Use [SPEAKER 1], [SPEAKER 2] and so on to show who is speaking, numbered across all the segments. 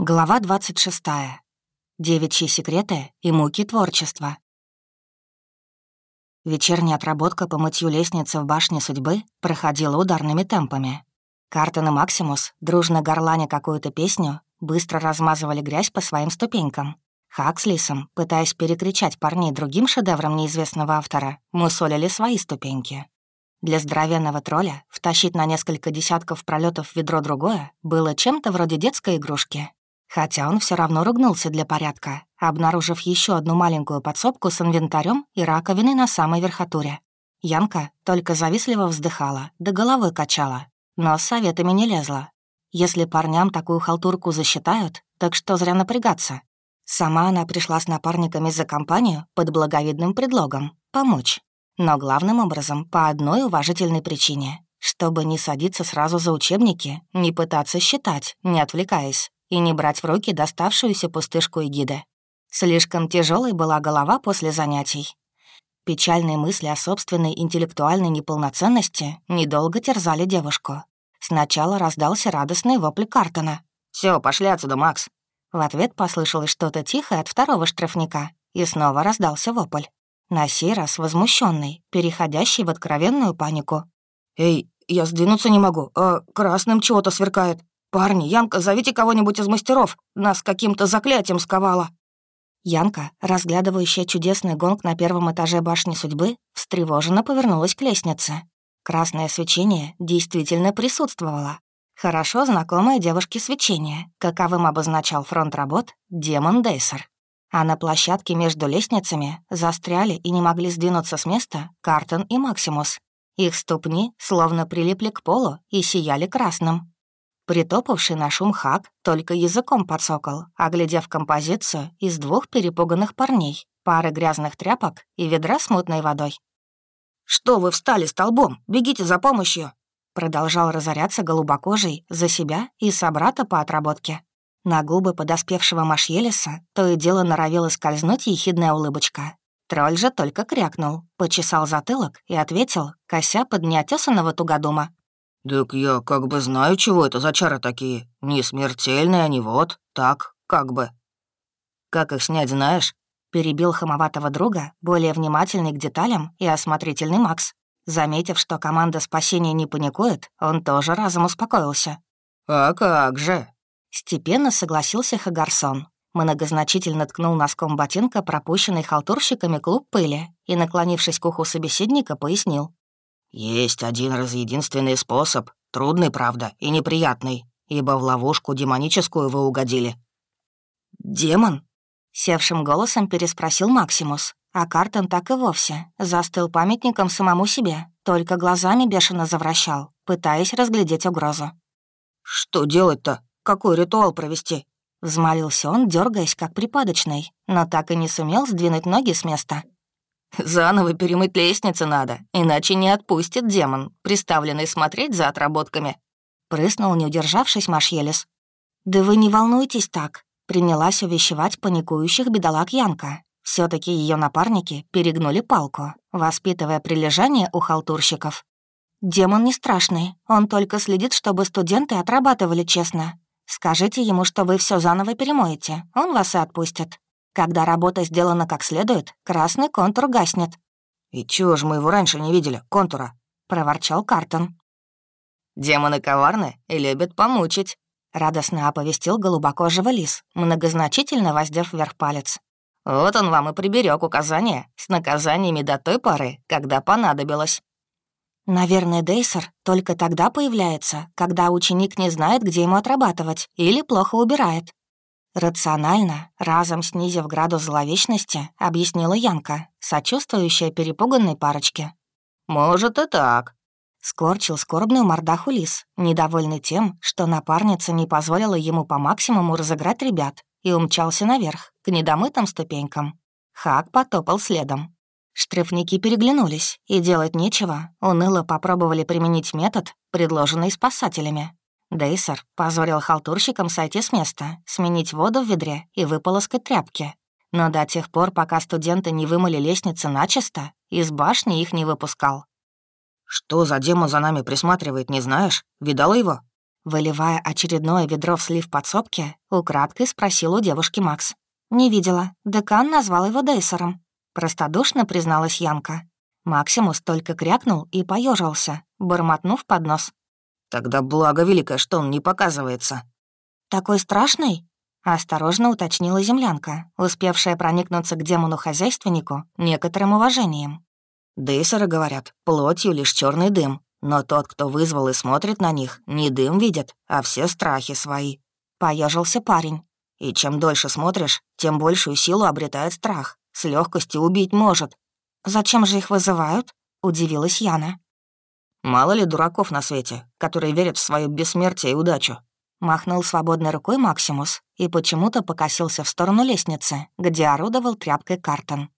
[SPEAKER 1] Глава 26. Девичьи секреты и муки творчества. Вечерняя отработка по мытью лестницы в башне судьбы проходила ударными темпами. Картон и Максимус, дружно горланя какую-то песню, быстро размазывали грязь по своим ступенькам. Хак с Лисом, пытаясь перекричать парней другим шедевром неизвестного автора, мусолили свои ступеньки. Для здоровенного тролля втащить на несколько десятков пролетов ведро другое было чем-то вроде детской игрушки, Хотя он все равно ругнулся для порядка, обнаружив еще одну маленькую подсобку с инвентарем и раковиной на самой верхотуре. Янка только завистливо вздыхала, да головой качала, но с советами не лезла. Если парням такую халтурку засчитают, так что зря напрягаться. Сама она пришла с напарниками за компанию под благовидным предлогом — помочь. Но главным образом по одной уважительной причине — чтобы не садиться сразу за учебники, не пытаться считать, не отвлекаясь, и не брать в руки доставшуюся пустышку эгиды. Слишком тяжелой была голова после занятий. Печальные мысли о собственной интеллектуальной неполноценности недолго терзали девушку. Сначала раздался радостный вопль Картона.
[SPEAKER 2] Все, пошли отсюда, Макс!»
[SPEAKER 1] В ответ послышалось что-то тихое от второго штрафника, и снова раздался вопль. На сей раз возмущенный, переходящий в откровенную панику.
[SPEAKER 2] «Эй, я сдвинуться не могу, а красным чего-то сверкает. «Парни, Янка, зовите кого-нибудь из мастеров. Нас каким-то заклятием сковало».
[SPEAKER 1] Янка, разглядывающая чудесный гонг на первом этаже башни судьбы, встревоженно повернулась к лестнице. Красное свечение действительно присутствовало. Хорошо знакомое девушке свечение, каковым обозначал фронт работ демон Дейсер. А на площадке между лестницами застряли и не могли сдвинуться с места Картон и Максимус. Их ступни словно прилипли к полу и сияли красным. Притопавший на шум хак только языком подсокол, оглядев композицию из двух перепуганных парней, пары грязных тряпок и ведра с мутной водой.
[SPEAKER 2] «Что вы встали столбом? Бегите за помощью!»
[SPEAKER 1] Продолжал разоряться голубокожий за себя и собрата по отработке. На губы подоспевшего Машелеса то и дело норовила скользнуть ехидная улыбочка. Тролль же только крякнул, почесал затылок и ответил, кося под неотесанного тугодума.
[SPEAKER 2] «Так я как бы знаю, чего это за чары такие. Не смертельные они, вот, так, как бы».
[SPEAKER 1] «Как их снять, знаешь?» — перебил хамоватого друга, более внимательный к деталям и осмотрительный Макс. Заметив, что команда спасения не паникует, он тоже разом успокоился.
[SPEAKER 2] «А как же?»
[SPEAKER 1] Степенно согласился Хагарсон. Многозначительно ткнул носком ботинка пропущенный халтурщиками клуб пыли и, наклонившись к уху собеседника, пояснил.
[SPEAKER 2] «Есть один раз единственный способ, трудный, правда, и неприятный, ибо в ловушку демоническую вы угодили».
[SPEAKER 1] «Демон?» — севшим голосом переспросил Максимус, а Картон так и вовсе застыл памятником самому себе, только глазами бешено завращал, пытаясь разглядеть угрозу.
[SPEAKER 2] «Что делать-то? Какой ритуал провести?»
[SPEAKER 1] Взмолился он, дергаясь как припадочный, но так и не сумел сдвинуть ноги с места.
[SPEAKER 2] Заново перемыть лестницы надо, иначе не отпустит демон, приставленный смотреть за отработками.
[SPEAKER 1] Прыснул, не удержавшись, Машелес. «Да вы не волнуйтесь так», — принялась увещевать паникующих бедолаг Янка. все таки ее напарники перегнули палку, воспитывая прилежание у халтурщиков. «Демон не страшный, он только следит, чтобы студенты отрабатывали честно. Скажите ему, что вы все заново перемоете, он вас и отпустит. Когда работа сделана как следует, красный контур гаснет.
[SPEAKER 2] «И чего ж мы его раньше не видели, контура?»
[SPEAKER 1] — проворчал Картон.
[SPEAKER 2] «Демоны коварны и любят помучить», —
[SPEAKER 1] радостно оповестил голубокожего лис, многозначительно воздев вверх палец.
[SPEAKER 2] «Вот он вам и приберег указания с наказаниями до той поры, когда понадобилось».
[SPEAKER 1] Наверное, Дейсер только тогда появляется, когда ученик не знает, где ему отрабатывать, или плохо убирает. Рационально, разом снизив градус зловечности, объяснила Янка, сочувствующая перепуганной парочке.
[SPEAKER 2] «Может и так», —
[SPEAKER 1] скорчил скорбную мордаху лис, недовольный тем, что напарница не позволила ему по максимуму разыграть ребят, и умчался наверх, к недомытым ступенькам. Хак потопал следом. Штрафники переглянулись, и делать нечего, уныло попробовали применить метод, предложенный спасателями. Дейсер позволил халтурщикам сойти с места, сменить воду в ведре и выполоскать тряпки. Но до тех пор, пока студенты не вымыли лестницы начисто, из башни их не выпускал.
[SPEAKER 2] «Что за демон за нами присматривает, не знаешь? Видала его?»
[SPEAKER 1] Выливая очередное ведро в слив подсобки, украдкой спросил у девушки Макс. «Не видела. Декан назвал его Дейсером». Простодушно призналась Янка. Максимус только крякнул и поежился, бормотнув под нос.
[SPEAKER 2] «Тогда благо великое, что он не показывается».
[SPEAKER 1] «Такой страшный?» — осторожно уточнила землянка, успевшая проникнуться к демону-хозяйственнику некоторым уважением.
[SPEAKER 2] «Дейсеры, говорят, плотью лишь черный дым, но тот, кто вызвал и смотрит на них, не дым видит, а все страхи свои». Поежился парень. «И чем дольше смотришь, тем большую силу обретает страх. С легкостью убить может».
[SPEAKER 1] «Зачем же их вызывают?» — удивилась Яна.
[SPEAKER 2] «Мало ли дураков на свете, которые верят в свое бессмертие и удачу.
[SPEAKER 1] Махнул свободной рукой Максимус и почему-то покосился в сторону лестницы, где орудовал тряпкой Картон.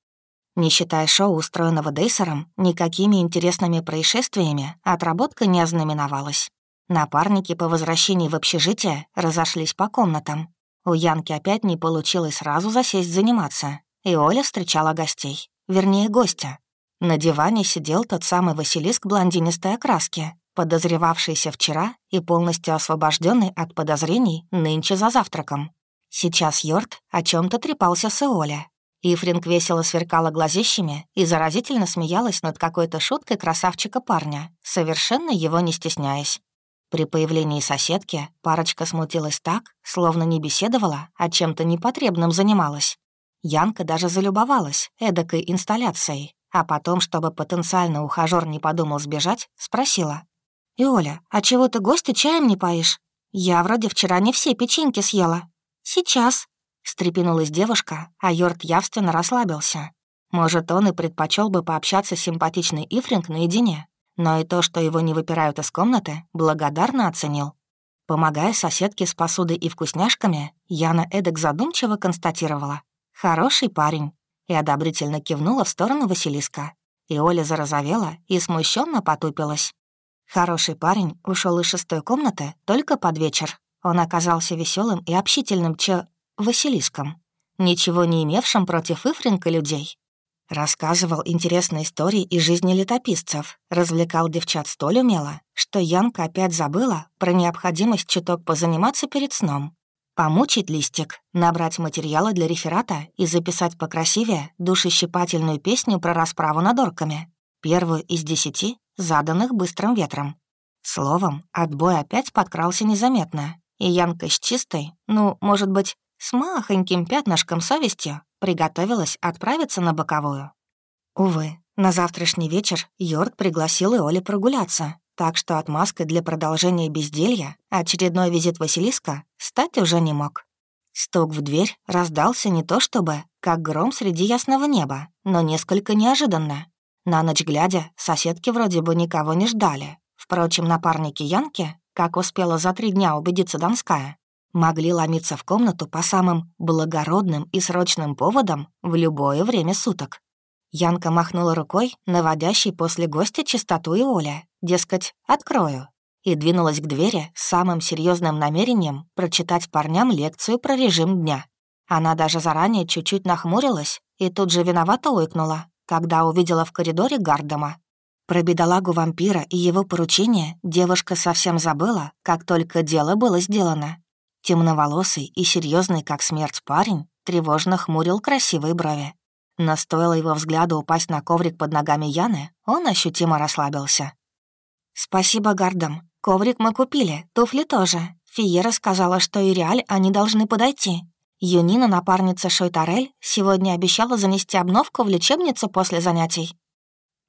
[SPEAKER 1] Не считая шоу, устроенного Дейсером, никакими интересными происшествиями отработка не ознаменовалась. Напарники по возвращении в общежитие разошлись по комнатам. У Янки опять не получилось сразу засесть заниматься, и Оля встречала гостей, вернее, гостя. На диване сидел тот самый Василиск блондинистой окраски, подозревавшийся вчера и полностью освобожденный от подозрений нынче за завтраком. Сейчас Йорд о чем то трепался с Иоля. Ифринг весело сверкала глазищами и заразительно смеялась над какой-то шуткой красавчика-парня, совершенно его не стесняясь. При появлении соседки парочка смутилась так, словно не беседовала, а чем-то непотребным занималась. Янка даже залюбовалась эдакой инсталляцией, а потом, чтобы потенциально ухажёр не подумал сбежать, спросила. «И Оля, а чего ты гостя чаем не поишь? Я вроде вчера не все печеньки съела». «Сейчас», — встрепенулась девушка, а Йорд явственно расслабился. Может, он и предпочел бы пообщаться с симпатичной Ифринг наедине, но и то, что его не выпирают из комнаты, благодарно оценил. Помогая соседке с посудой и вкусняшками, Яна эдак задумчиво констатировала. «Хороший парень», и одобрительно кивнула в сторону Василиска. И Оля зарозовела и смущенно потупилась. Хороший парень ушел из шестой комнаты только под вечер. Он оказался веселым и общительным че... Василиском, ничего не имевшим против Ифринка людей. Рассказывал интересные истории из жизни летописцев, развлекал девчат столь умело, что Янка опять забыла про необходимость чуток позаниматься перед сном. Помучить листик, набрать материала для реферата и записать покрасивее душещипательную песню про расправу над орками. Первую из десяти, заданных быстрым ветром. Словом, отбой опять подкрался незаметно, и Янка с чистой, ну, может быть, с махоньким пятнышком совести приготовилась отправиться на боковую. Увы, на завтрашний вечер Йорд пригласил Иоли прогуляться, так что отмазкой для продолжения безделья очередной визит Василиска стать уже не мог. Стук в дверь раздался не то чтобы, как гром среди ясного неба, но несколько неожиданно. На ночь глядя, соседки вроде бы никого не ждали. Впрочем, напарники Янки, как успела за три дня убедиться Донская, могли ломиться в комнату по самым благородным и срочным поводам в любое время суток. Янка махнула рукой, наводящей после гостя чистоту и Оля, дескать, «открою», и двинулась к двери с самым серьезным намерением прочитать парням лекцию про режим дня. Она даже заранее чуть-чуть нахмурилась и тут же виновато уйкнула, когда увидела в коридоре Гардема. Про бедолагу вампира и его поручение девушка совсем забыла, как только дело было сделано. Темноволосый и серьезный, как смерть парень, тревожно хмурил красивые брови. Но стоило его взгляду упасть на коврик под ногами Яны, он ощутимо расслабился. «Спасибо, Гардам. Коврик мы купили, туфли тоже. Фиера сказала, что и Реаль они должны подойти. Юнина, напарница Шойтарель, сегодня обещала занести обновку в лечебницу после занятий.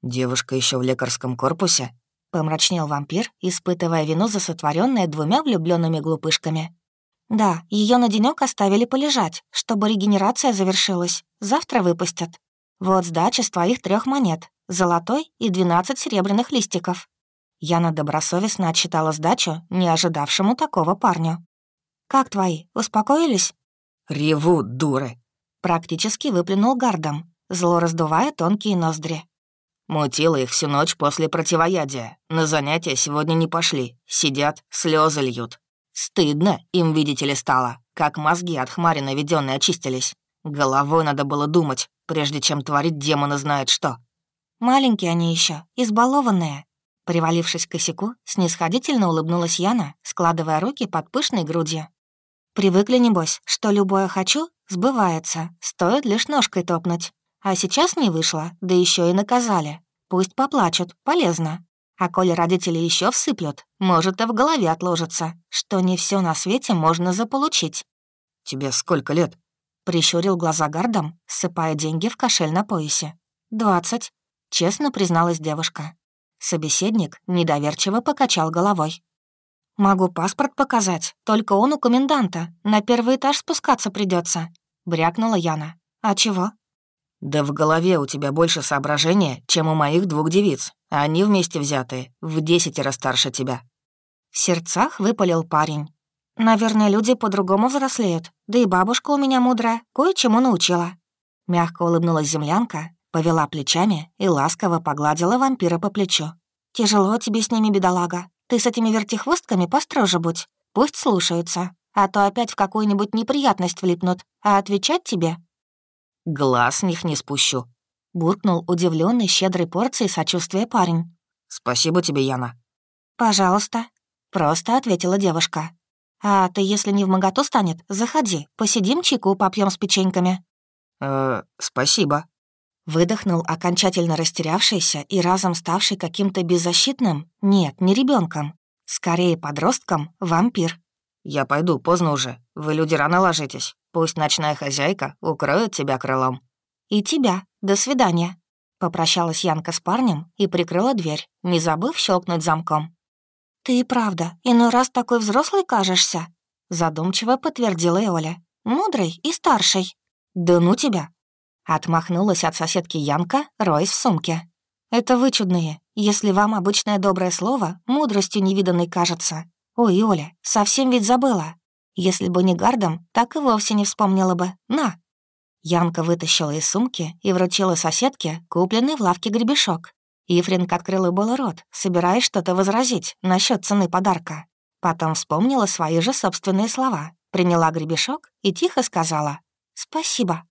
[SPEAKER 2] «Девушка еще в лекарском корпусе?»
[SPEAKER 1] — помрачнел вампир, испытывая вину за сотворенное двумя влюбленными глупышками. «Да, ее на денек оставили полежать, чтобы регенерация завершилась. Завтра выпустят. Вот сдача с твоих трех монет, золотой и двенадцать серебряных листиков». Яна добросовестно отчитала сдачу, не ожидавшему такого парню. «Как твои, успокоились?»
[SPEAKER 2] «Ревут, дуры!»
[SPEAKER 1] Практически выплюнул гардом, зло раздувая тонкие ноздри.
[SPEAKER 2] Мутила их всю ночь после противоядия. На занятия сегодня не пошли. Сидят, слезы льют. Стыдно им, видите ли, стало, как мозги от хмари наведенные очистились. Головой надо было думать, прежде чем творить демона знает что.
[SPEAKER 1] Маленькие они еще, избалованные. Привалившись к косяку, снисходительно улыбнулась Яна, складывая руки под пышной грудью. «Привыкли, небось, что любое «хочу» сбывается, стоит лишь ножкой топнуть. А сейчас не вышло, да еще и наказали. Пусть поплачут, полезно. А коли родители еще всыплют, может, и в голове отложится, что не все на свете можно заполучить».
[SPEAKER 2] «Тебе сколько лет?»
[SPEAKER 1] — прищурил глаза гардом, ссыпая деньги в кошель на поясе. «Двадцать», — честно призналась девушка. Собеседник недоверчиво покачал головой. «Могу паспорт показать, только он у коменданта. На первый этаж спускаться придется, брякнула Яна. «А чего?»
[SPEAKER 2] «Да в голове у тебя больше соображения, чем у моих двух девиц. Они вместе взятые, в десятеро старше тебя».
[SPEAKER 1] В сердцах выпалил парень. «Наверное, люди по-другому взрослеют. Да и бабушка у меня мудрая, кое-чему научила». Мягко улыбнулась землянка, Повела плечами и ласково погладила вампира по плечу. «Тяжело тебе с ними, бедолага. Ты с этими вертихвостками построже будь. Пусть слушаются, а то опять в какую-нибудь неприятность влипнут, а отвечать тебе...»
[SPEAKER 2] «Глаз с них не спущу», —
[SPEAKER 1] буркнул удивленный щедрой порцией сочувствия парень.
[SPEAKER 2] «Спасибо тебе, Яна».
[SPEAKER 1] «Пожалуйста», — просто ответила девушка. «А ты, если не в моготу станет, заходи, посидим чайку, попьем с печеньками».
[SPEAKER 2] «Э, спасибо»,
[SPEAKER 1] Выдохнул окончательно растерявшийся и разом ставший каким-то беззащитным, нет, не ребенком, скорее подростком, вампир.
[SPEAKER 2] «Я пойду, поздно уже. Вы, люди, рано ложитесь. Пусть ночная хозяйка укроет тебя крылом».
[SPEAKER 1] «И тебя. До свидания». Попрощалась Янка с парнем и прикрыла дверь, не забыв щелкнуть замком. «Ты и правда, иной раз такой взрослый кажешься», задумчиво подтвердила Оля. «Мудрый и старший». «Да ну тебя, Отмахнулась от соседки Янка, роясь в сумке. «Это вы чудные, если вам обычное доброе слово мудростью невиданной кажется. Ой, Оля, совсем ведь забыла. Если бы не гардом, так и вовсе не вспомнила бы. На!» Янка вытащила из сумки и вручила соседке купленный в лавке гребешок. Ифринг открыла было рот, собираясь что-то возразить насчет цены подарка. Потом вспомнила свои же собственные слова, приняла гребешок и тихо сказала «Спасибо».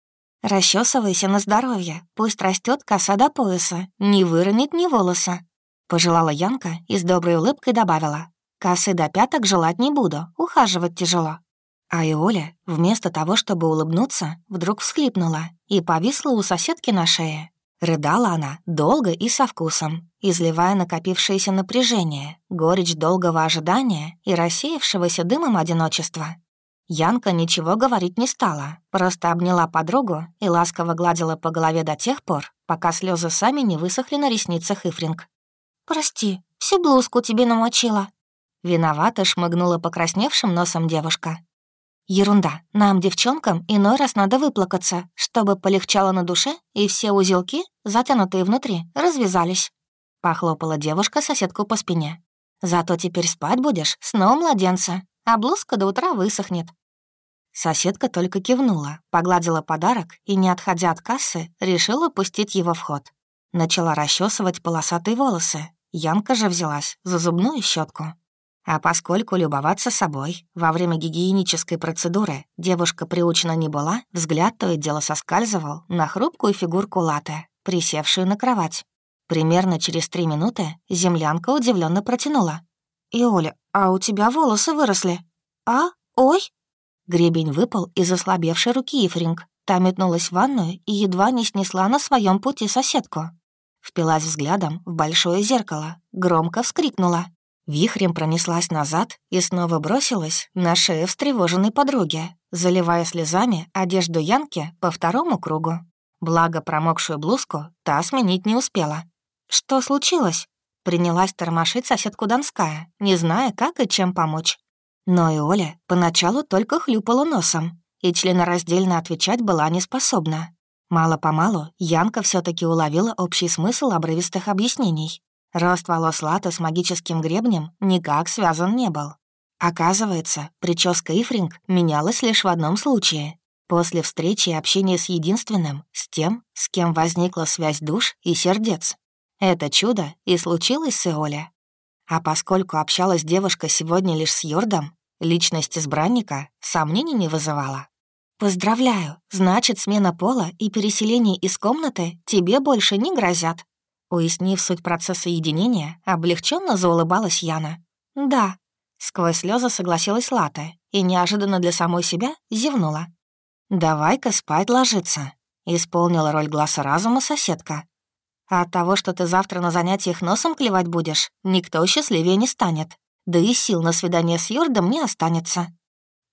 [SPEAKER 1] «Расчесывайся на здоровье, пусть растет коса до пояса, не выронит ни волоса», — пожелала Янка и с доброй улыбкой добавила. «Косы до пяток желать не буду, ухаживать тяжело». А Иоля, вместо того, чтобы улыбнуться, вдруг всхлипнула и повисла у соседки на шее. Рыдала она долго и со вкусом, изливая накопившееся напряжение, горечь долгого ожидания и рассеявшегося дымом одиночества. Янка ничего говорить не стала, просто обняла подругу и ласково гладила по голове до тех пор, пока слезы сами не высохли на ресницах Ифринг. «Прости, всю блузку тебе намочила». Виновато шмыгнула покрасневшим носом девушка. «Ерунда, нам, девчонкам, иной раз надо выплакаться, чтобы полегчало на душе, и все узелки, затянутые внутри, развязались». Похлопала девушка соседку по спине. «Зато теперь спать будешь, снова младенца, а блузка до утра высохнет. Соседка только кивнула, погладила подарок и, не отходя от кассы, решила пустить его в ход. Начала расчесывать полосатые волосы. Янка же взялась за зубную щетку. А поскольку любоваться собой во время гигиенической процедуры девушка приучена не была, взгляд то и дело соскальзывал на хрупкую фигурку латы, присевшую на кровать. Примерно через три минуты землянка удивленно протянула. «Иоля, а у тебя волосы выросли?» «А? Ой!» Гребень выпал из ослабевшей руки Ифринг. Та метнулась в ванную и едва не снесла на своем пути соседку. Впилась взглядом в большое зеркало, громко вскрикнула. Вихрем пронеслась назад и снова бросилась на шею встревоженной подруги, заливая слезами одежду Янки по второму кругу. Благо промокшую блузку та сменить не успела. «Что случилось?» Принялась тормошить соседку Донская, не зная, как и чем помочь. Но и Оля поначалу только хлюпала носом и членораздельно отвечать была не способна. Мало-помалу Янка все таки уловила общий смысл обрывистых объяснений. Рост волос Лата с магическим гребнем никак связан не был. Оказывается, прическа Ифринг менялась лишь в одном случае. После встречи и общения с единственным, с тем, с кем возникла связь душ и сердец. Это чудо и случилось с Иоле. А поскольку общалась девушка сегодня лишь с Йордом, Личность избранника сомнений не вызывала. «Поздравляю, значит, смена пола и переселение из комнаты тебе больше не грозят». Уяснив суть процесса единения, облегченно заулыбалась Яна. «Да», — сквозь слезы согласилась Лата и неожиданно для самой себя зевнула. «Давай-ка спать ложиться», — исполнила роль глаза разума соседка. «А от того, что ты завтра на занятиях носом клевать будешь, никто счастливее не станет. Да и сил на свидание с Йордом не останется».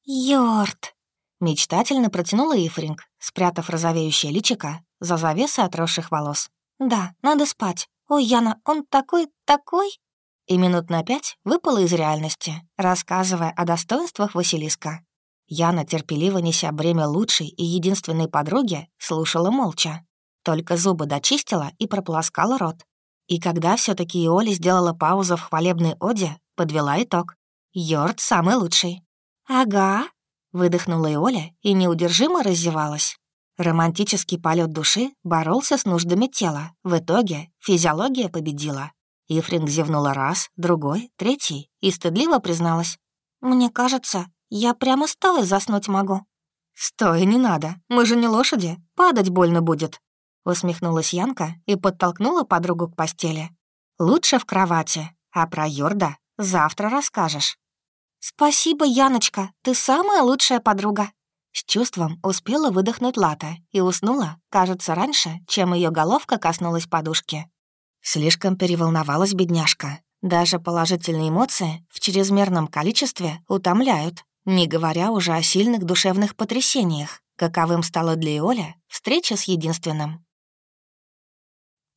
[SPEAKER 1] «Йорд!» — мечтательно протянула Ифринг, спрятав розовеющее личико за завесой отросших волос. «Да, надо спать. Ой, Яна, он такой, такой...» И минут на пять выпала из реальности, рассказывая о достоинствах Василиска. Яна, терпеливо неся бремя лучшей и единственной подруги, слушала молча. Только зубы дочистила и прополоскала рот. И когда все таки Иоля сделала паузу в хвалебной оде, подвела итог. «Йорд самый лучший». «Ага», — выдохнула Иоля и неудержимо раздевалась. Романтический полет души боролся с нуждами тела. В итоге физиология победила. Ифринг зевнула раз, другой, третий и стыдливо призналась. «Мне кажется, я прямо стоя заснуть могу». «Стой, не надо, мы же не лошади, падать больно будет», усмехнулась Янка и подтолкнула подругу к постели. «Лучше в кровати, а про Йорда завтра расскажешь». «Спасибо, Яночка, ты самая лучшая подруга», с чувством успела выдохнуть Лата и уснула, кажется, раньше, чем ее головка коснулась подушки. Слишком переволновалась бедняжка. Даже положительные эмоции в чрезмерном количестве утомляют, не говоря уже о сильных душевных потрясениях, каковым стала для Иоля встреча с единственным.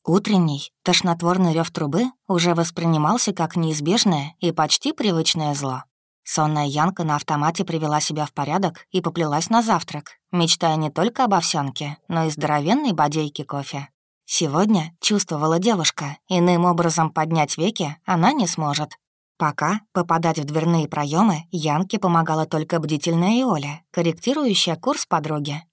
[SPEAKER 1] Утренний, тошнотворный рев трубы уже воспринимался как неизбежное и почти привычное зло. Сонная Янка на автомате привела себя в порядок и поплелась на завтрак, мечтая не только об овсянке, но и здоровенной бодейке кофе. Сегодня, чувствовала девушка, иным образом поднять веки она не сможет. Пока попадать в дверные проемы Янке помогала только бдительная Иоля, корректирующая курс подруги.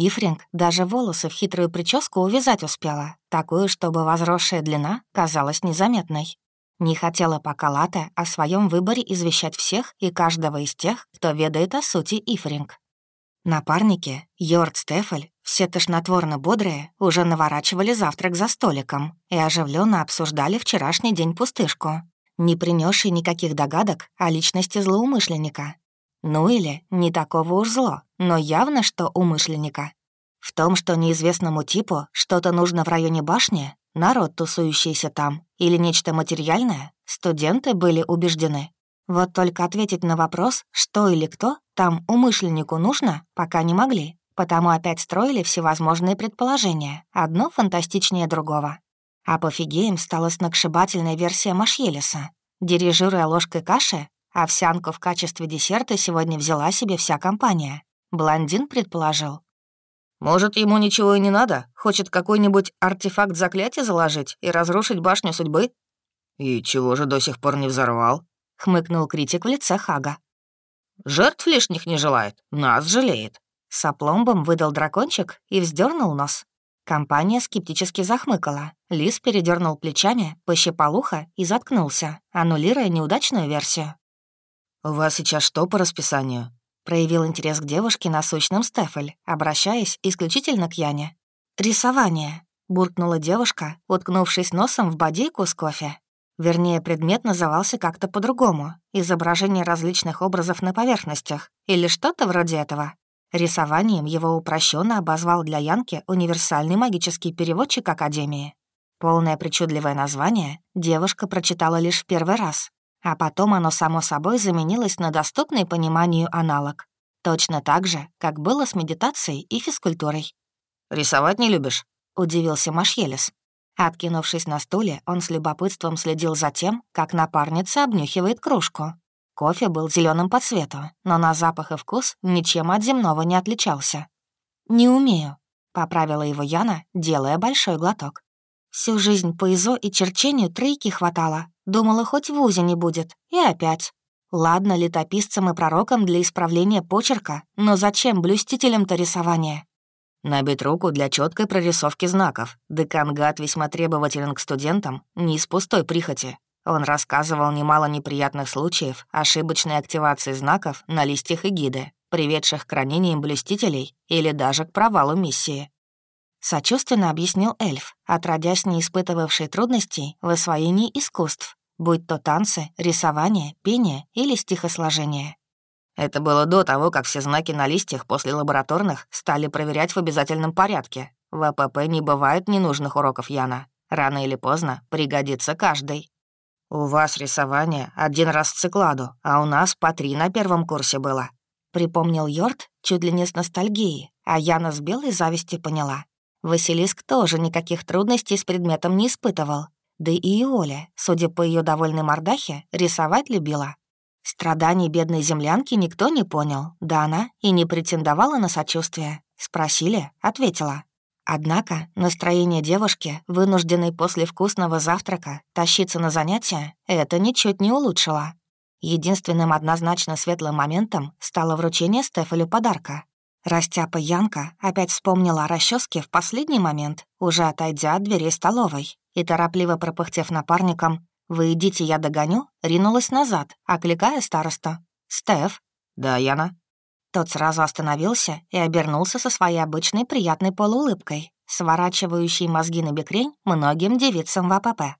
[SPEAKER 1] Ифринг даже волосы в хитрую прическу увязать успела, такую, чтобы возросшая длина казалась незаметной. Не хотела пока Лата о своем выборе извещать всех и каждого из тех, кто ведает о сути Ифринг. Напарники, Йорд Стефель, все тошнотворно бодрые, уже наворачивали завтрак за столиком и оживленно обсуждали вчерашний день пустышку, не принесший никаких догадок о личности злоумышленника. Ну или не такого уж зло, но явно что умышленника. В том, что неизвестному типу что-то нужно в районе башни, народ, тусующийся там, или нечто материальное, студенты были убеждены. Вот только ответить на вопрос, что или кто там умышленнику нужно, пока не могли, потому опять строили всевозможные предположения, одно фантастичнее другого. Апофигеем стала сногсшибательная версия Машелеса. Дирижируя ложкой каши, овсянку в качестве десерта сегодня взяла себе вся компания. Блондин предположил,
[SPEAKER 2] может, ему ничего и не надо? Хочет какой-нибудь артефакт заклятия заложить и разрушить башню судьбы? И чего же до сих пор не взорвал? Хмыкнул критик в лице Хага. Жертв лишних не желает, нас жалеет.
[SPEAKER 1] С опломбом выдал дракончик и вздернул нос. Компания скептически захмыкала. Лис передернул плечами, пощипал ухо и заткнулся, аннулируя неудачную версию.
[SPEAKER 2] «У вас сейчас что по расписанию?»
[SPEAKER 1] Проявил интерес к девушке насущным Стефель, обращаясь исключительно к Яне. «Рисование», — буркнула девушка, уткнувшись носом в бодейку с кофе. Вернее, предмет назывался как-то по-другому. Изображение различных образов на поверхностях или что-то вроде этого. Рисованием его упрощенно обозвал для Янки универсальный магический переводчик Академии. Полное причудливое название девушка прочитала лишь в первый раз, а потом оно само собой заменилось на доступный пониманию аналог. Точно так же, как было с медитацией и физкультурой.
[SPEAKER 2] «Рисовать не любишь?»
[SPEAKER 1] — удивился Машелес. Откинувшись на стуле, он с любопытством следил за тем, как напарница обнюхивает кружку. Кофе был зеленым по цвету, но на запах и вкус ничем от земного не отличался. «Не умею», — поправила его Яна, делая большой глоток. «Всю жизнь по ИЗО и черчению тройки хватало, Думала, хоть в УЗИ не будет. И опять. Ладно, летописцам и пророкам для исправления почерка, но зачем блюстителям-то рисование?
[SPEAKER 2] Набить руку для четкой прорисовки знаков. Декан Гат весьма требователен к студентам, не из пустой прихоти. Он рассказывал немало неприятных случаев ошибочной активации знаков на листьях эгиды, приведших к ранениям блюстителей или даже к провалу миссии.
[SPEAKER 1] Сочувственно объяснил эльф, отродясь не испытывавший трудностей в освоении искусств, будь то танцы, рисование, пение или стихосложение.
[SPEAKER 2] Это было до того, как все знаки на листьях после лабораторных стали проверять в обязательном порядке. В АПП не бывает ненужных уроков Яна. Рано или поздно пригодится каждый. «У вас рисование один раз в цикладу, а у нас по три на первом курсе было», — припомнил Йорд чуть ли не с ностальгией, а Яна с белой зависти поняла. Василиск тоже никаких трудностей с предметом не испытывал. Да и Оля, судя по ее довольной мордахе, рисовать любила. Страданий бедной землянки никто не понял, да она и не претендовала на сочувствие. Спросили, ответила. Однако настроение девушки, вынужденной после вкусного завтрака тащиться на занятия, это ничуть не улучшило. Единственным однозначно светлым моментом стало вручение Стефалю подарка. Растяпа Янка опять вспомнила о расческе в последний момент, уже отойдя от дверей столовой, и, торопливо пропыхтев напарником «Вы идите, я догоню», ринулась назад, окликая старосту. «Стеф?» «Да, Яна?» Тот сразу остановился и обернулся со своей обычной приятной полуулыбкой, сворачивающей мозги на бекрень многим девицам в АПП.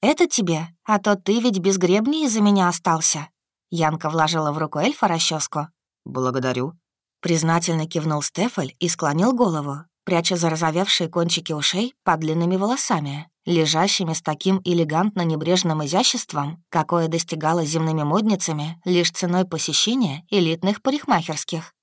[SPEAKER 2] «Это тебе, а то ты ведь без гребня из-за меня остался». Янка вложила в руку эльфа расческу. «Благодарю».
[SPEAKER 1] Признательно кивнул Стефаль и склонил голову, пряча зарозовевшие кончики ушей под длинными волосами, лежащими с таким элегантно-небрежным изяществом, какое достигало земными модницами лишь ценой посещения элитных парикмахерских.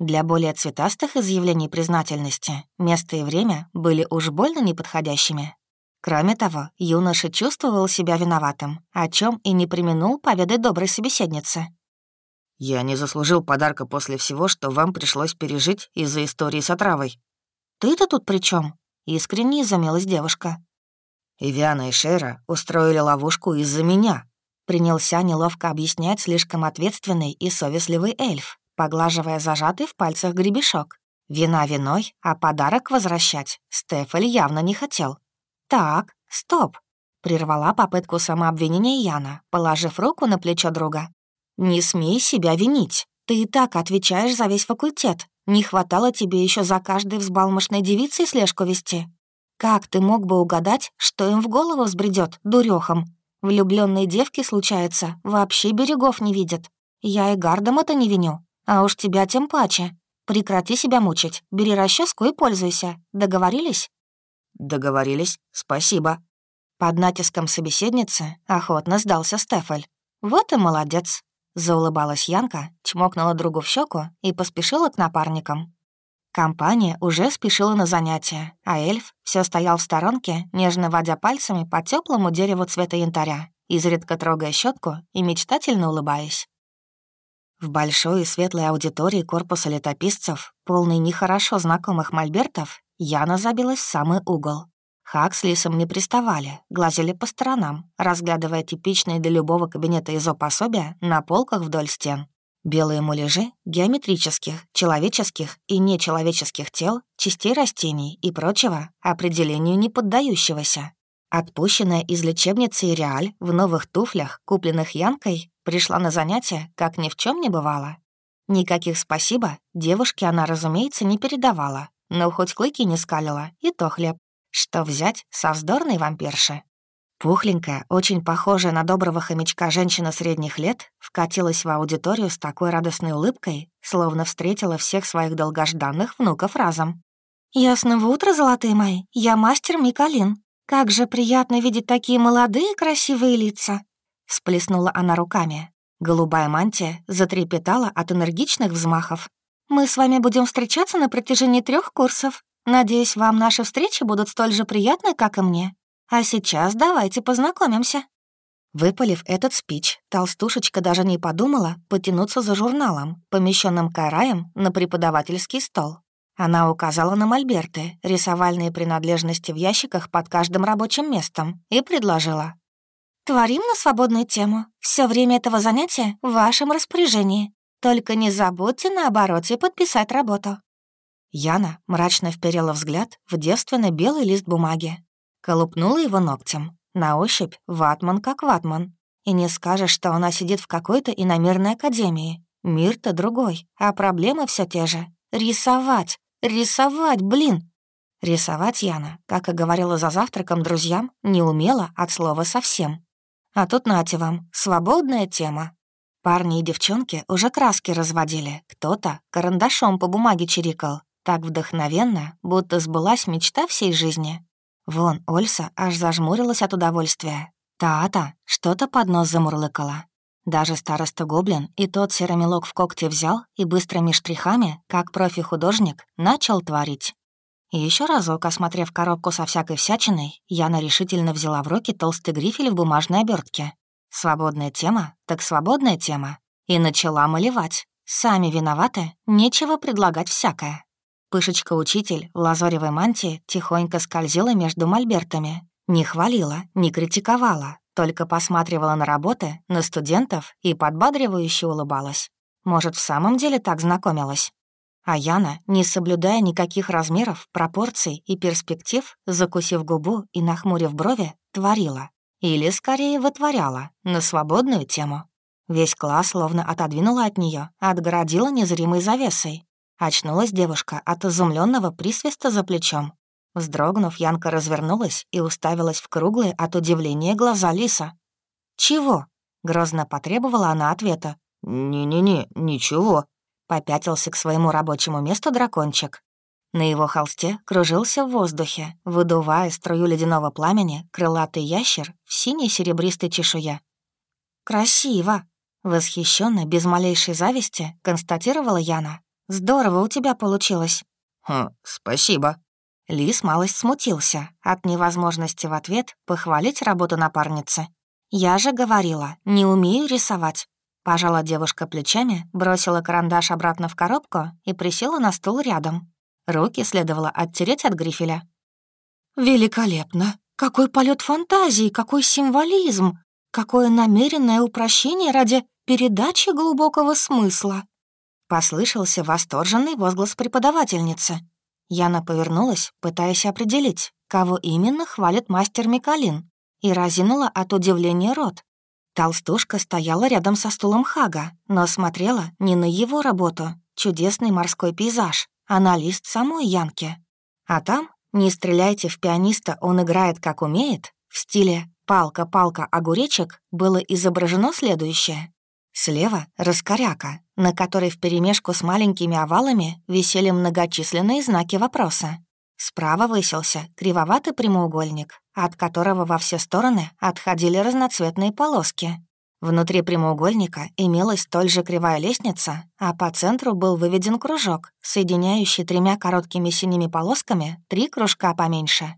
[SPEAKER 1] Для более цветастых изъявлений признательности место и время были уж больно неподходящими. Кроме того, юноша чувствовал себя виноватым, о чем и не применул поведать доброй собеседнице.
[SPEAKER 2] «Я не заслужил подарка после всего, что вам пришлось пережить из-за истории с отравой».
[SPEAKER 1] «Ты-то тут при чем? искренне изумилась девушка.
[SPEAKER 2] Ивиана и Шера устроили ловушку из-за меня»,
[SPEAKER 1] принялся неловко объяснять слишком ответственный и совестливый эльф, поглаживая зажатый в пальцах гребешок. Вина виной, а подарок возвращать Стефель явно не хотел. «Так, стоп», — прервала попытку самообвинения Яна, положив руку на плечо друга. «Не смей себя винить. Ты и так отвечаешь за весь факультет. Не хватало тебе еще за каждой взбалмошной девицей слежку вести. Как ты мог бы угадать, что им в голову взбредет дурехом? Влюбленные девки, случается, вообще берегов не видят. Я и гардом это не виню, а уж тебя тем паче. Прекрати себя мучить, бери расческу и пользуйся. Договорились?»
[SPEAKER 2] «Договорились, спасибо».
[SPEAKER 1] Под натиском собеседницы охотно сдался Стефаль. «Вот и молодец», — заулыбалась Янка, чмокнула другу в щеку и поспешила к напарникам. Компания уже спешила на занятия, а эльф все стоял в сторонке, нежно водя пальцами по теплому дереву цвета янтаря, изредка трогая щетку и мечтательно улыбаясь. В большой и светлой аудитории корпуса летописцев, полной нехорошо знакомых мольбертов, Яна забилась в самый угол. Хак с Лисом не приставали, глазели по сторонам, разглядывая типичные для любого кабинета изопособия на полках вдоль стен. Белые муляжи геометрических, человеческих и нечеловеческих тел, частей растений и прочего определению не поддающегося. Отпущенная из лечебницы Иреаль в новых туфлях, купленных Янкой, пришла на занятия, как ни в чем не бывало. Никаких спасибо девушке она, разумеется, не передавала, но хоть клыки не скалила, и то хлеб. Что взять со вздорной вампирши? Пухленькая, очень похожая на доброго хомячка женщина средних лет вкатилась в аудиторию с такой радостной улыбкой, словно встретила всех своих долгожданных внуков разом. «Ясного утра, золотые мои, я мастер Микалин. Как же приятно видеть такие молодые красивые лица!» Сплеснула она руками. Голубая мантия затрепетала от энергичных взмахов. «Мы с вами будем встречаться на протяжении трех курсов. Надеюсь, вам наши встречи будут столь же приятны, как и мне. А сейчас давайте познакомимся». Выпалив этот спич, толстушечка даже не подумала потянуться за журналом, помещенным караем на преподавательский стол. Она указала на мольберты, рисовальные принадлежности в ящиках под каждым рабочим местом, и предложила. «Творим на свободную тему. Все время этого занятия в вашем распоряжении. Только не забудьте на обороте подписать работу». Яна мрачно вперила взгляд в девственно белый лист бумаги, Колупнула его ногтем. На ощупь ватман как ватман. И не скажешь, что она сидит в какой-то иномерной академии. Мир-то другой, а проблемы все те же. Рисовать! Рисовать, блин! Рисовать Яна, как и говорила за завтраком друзьям, не умела от слова совсем. А тут нате вам, свободная тема. Парни и девчонки уже краски разводили, кто-то карандашом по бумаге чирикал. Так вдохновенно, будто сбылась мечта всей жизни. Вон, Ольса аж зажмурилась от удовольствия. Та-та что-то под нос замурлыкала. Даже староста Гоблин и тот серомелок в когте взял и быстрыми штрихами, как профи-художник, начал творить. И еще разок, осмотрев коробку со всякой всячиной, Яна решительно взяла в руки толстый грифель в бумажной обертке. Свободная тема, так свободная тема. И начала малевать. Сами виноваты, нечего предлагать всякое. Пышечка-учитель в лазоревой мантии тихонько скользила между мольбертами. Не хвалила, не критиковала, только посматривала на работы, на студентов и подбадривающе улыбалась. Может, в самом деле так знакомилась? А Яна, не соблюдая никаких размеров, пропорций и перспектив, закусив губу и нахмурив брови, творила. Или, скорее, вытворяла на свободную тему. Весь класс словно отодвинула от нее, отгородила незримой завесой. Очнулась девушка от изумленного присвиста за плечом. Вздрогнув, Янка развернулась и уставилась в круглые от удивления глаза Лиса. «Чего?» — грозно потребовала она ответа.
[SPEAKER 2] «Не-не-не, ничего»,
[SPEAKER 1] Попятился к своему рабочему месту дракончик. На его холсте кружился в воздухе, выдувая струю ледяного пламени крылатый ящер в синей серебристой чешуе. «Красиво!» — восхищенно, без малейшей зависти, констатировала Яна. «Здорово у тебя получилось».
[SPEAKER 2] «Хм, спасибо».
[SPEAKER 1] Лис малость смутился от невозможности в ответ похвалить работу напарницы. «Я же говорила, не умею рисовать. Пожала девушка плечами, бросила карандаш обратно в коробку и присела на стул рядом. Руки следовало оттереть от грифеля. «Великолепно! Какой полет фантазии, какой символизм! Какое намеренное упрощение ради передачи глубокого смысла!» Послышался восторженный возглас преподавательницы. Яна повернулась, пытаясь определить, кого именно хвалит мастер Микалин, и разинула от удивления рот. Толстушка стояла рядом со стулом Хага, но смотрела не на его работу, чудесный морской пейзаж, а на лист самой Янки. А там «Не стреляйте в пианиста, он играет как умеет» в стиле «Палка-палка, огуречек» было изображено следующее. Слева — раскоряка, на которой вперемешку с маленькими овалами висели многочисленные знаки вопроса. Справа высился кривоватый прямоугольник, от которого во все стороны отходили разноцветные полоски. Внутри прямоугольника имелась столь же кривая лестница, а по центру был выведен кружок, соединяющий тремя короткими синими полосками три кружка поменьше.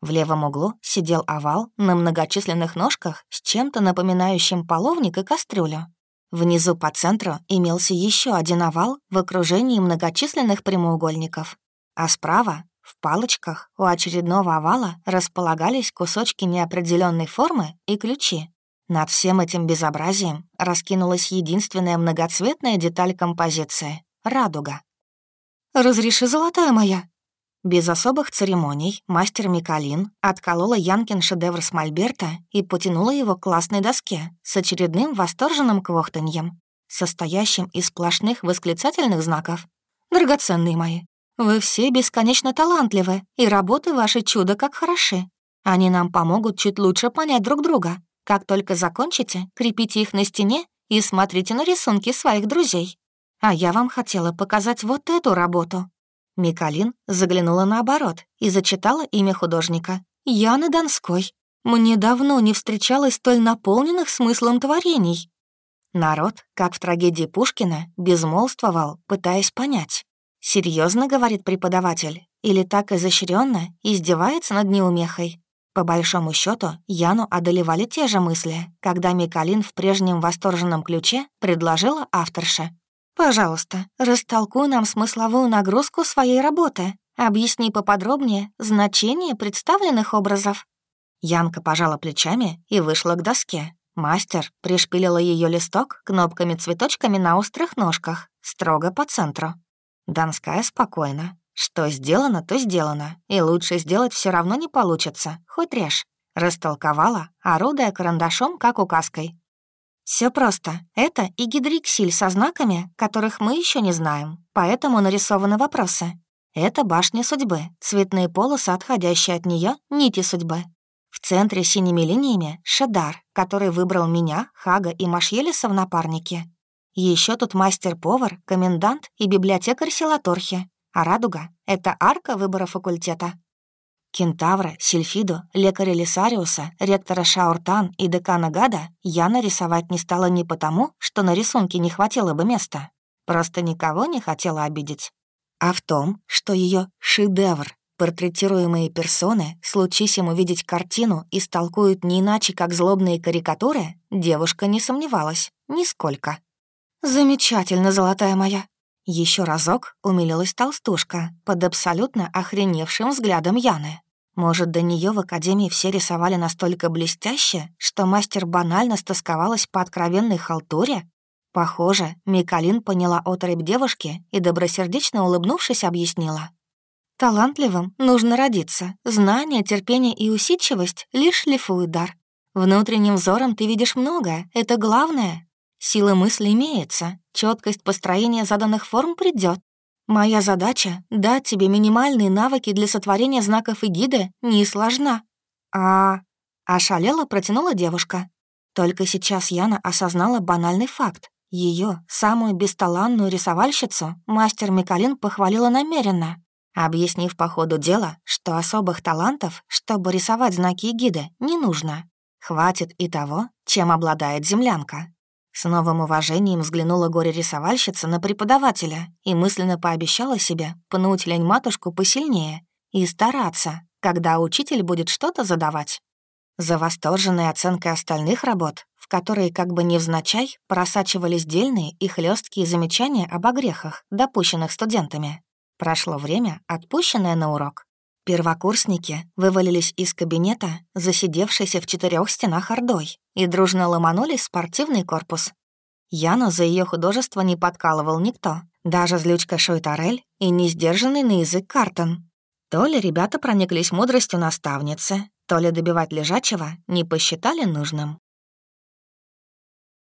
[SPEAKER 1] В левом углу сидел овал на многочисленных ножках с чем-то напоминающим половник и кастрюлю. Внизу по центру имелся еще один овал в окружении многочисленных прямоугольников, а справа в палочках у очередного овала располагались кусочки неопределенной формы и ключи. Над всем этим безобразием раскинулась единственная многоцветная деталь композиции — радуга. «Разреши, золотая моя!» Без особых церемоний мастер Микалин отколола Янкин шедевр с мольберта и потянула его к классной доске с очередным восторженным квохтаньем, состоящим из сплошных восклицательных знаков. «Драгоценные мои, вы все бесконечно талантливы, и работы ваши чудо как хороши. Они нам помогут чуть лучше понять друг друга. Как только закончите, крепите их на стене и смотрите на рисунки своих друзей. А я вам хотела показать вот эту работу». Микалин заглянула наоборот и зачитала имя художника. «Яны Донской. Мне давно не встречалось столь наполненных смыслом творений». Народ, как в трагедии Пушкина, безмолвствовал, пытаясь понять. Серьезно, говорит преподаватель, или так изощренно издевается над неумехой? По большому счету, Яну одолевали те же мысли, когда Микалин в прежнем восторженном ключе предложила авторше. «Пожалуйста, растолкуй нам смысловую нагрузку своей работы. Объясни поподробнее значение представленных образов». Янка пожала плечами и вышла к доске. Мастер пришпилила ее листок кнопками-цветочками на острых ножках, строго по центру. Донская спокойно. Что сделано, то сделано, и лучше сделать все равно не получится, хоть режь. Растолковала, орудуя карандашом, как указкой. Все просто. Это и гидриксиль со знаками, которых мы еще не знаем, поэтому нарисованы вопросы. Это башня судьбы, цветные полосы, отходящие от нее нити судьбы. В центре синими линиями — Шедар, который выбрал меня, Хага и Машелиса в напарнике. Еще тут мастер-повар, комендант и библиотекарь Силаторхи. А радуга — это арка выбора факультета. Кентавра, Сильфиду, лекаря Лисариуса, ректора Шауртан и декана Гада я нарисовать не стала не потому, что на рисунке не хватило бы места. Просто никого не хотела обидеть. А в том, что ее шедевр, портретируемые персоны, случись им увидеть картину, истолкуют не иначе, как злобные карикатуры, девушка не сомневалась. Нисколько. «Замечательно, золотая моя!» Еще разок умилилась толстушка под абсолютно охреневшим взглядом Яны. Может, до нее в академии все рисовали настолько блестяще, что мастер банально стосковалась по откровенной халтуре? Похоже, Микалин поняла отрыбь девушки и, добросердечно улыбнувшись, объяснила. «Талантливым нужно родиться. Знание, терпение и усидчивость — лишь шлифуют дар. Внутренним взором ты видишь многое, это главное. Сила мысли имеется, четкость построения заданных форм придет. Моя задача — дать тебе минимальные навыки для сотворения знаков и гида не сложна. А... Ошалела протянула девушка. Только сейчас Яна осознала банальный факт. Ее, самую бесталанную рисовальщицу, мастер Микалин похвалила намеренно, объяснив по ходу дела, что особых талантов, чтобы рисовать знаки и гиды, не нужно. Хватит и того, чем обладает землянка. С новым уважением взглянула горе-рисовальщица на преподавателя и мысленно пообещала себе пнуть лень-матушку посильнее и стараться, когда учитель будет что-то задавать. За восторженной оценкой остальных работ, в которые как бы невзначай просачивались дельные и хлесткие замечания об огрехах, допущенных студентами. Прошло время, отпущенное на урок. Первокурсники вывалились из кабинета, засидевшейся в четырех стенах ордой, и дружно ломанулись в спортивный корпус. Яну за ее художество не подкалывал никто, даже злючка Шойтарель и несдержанный на язык Картон. То ли ребята прониклись мудростью наставницы, то ли добивать лежачего не посчитали нужным.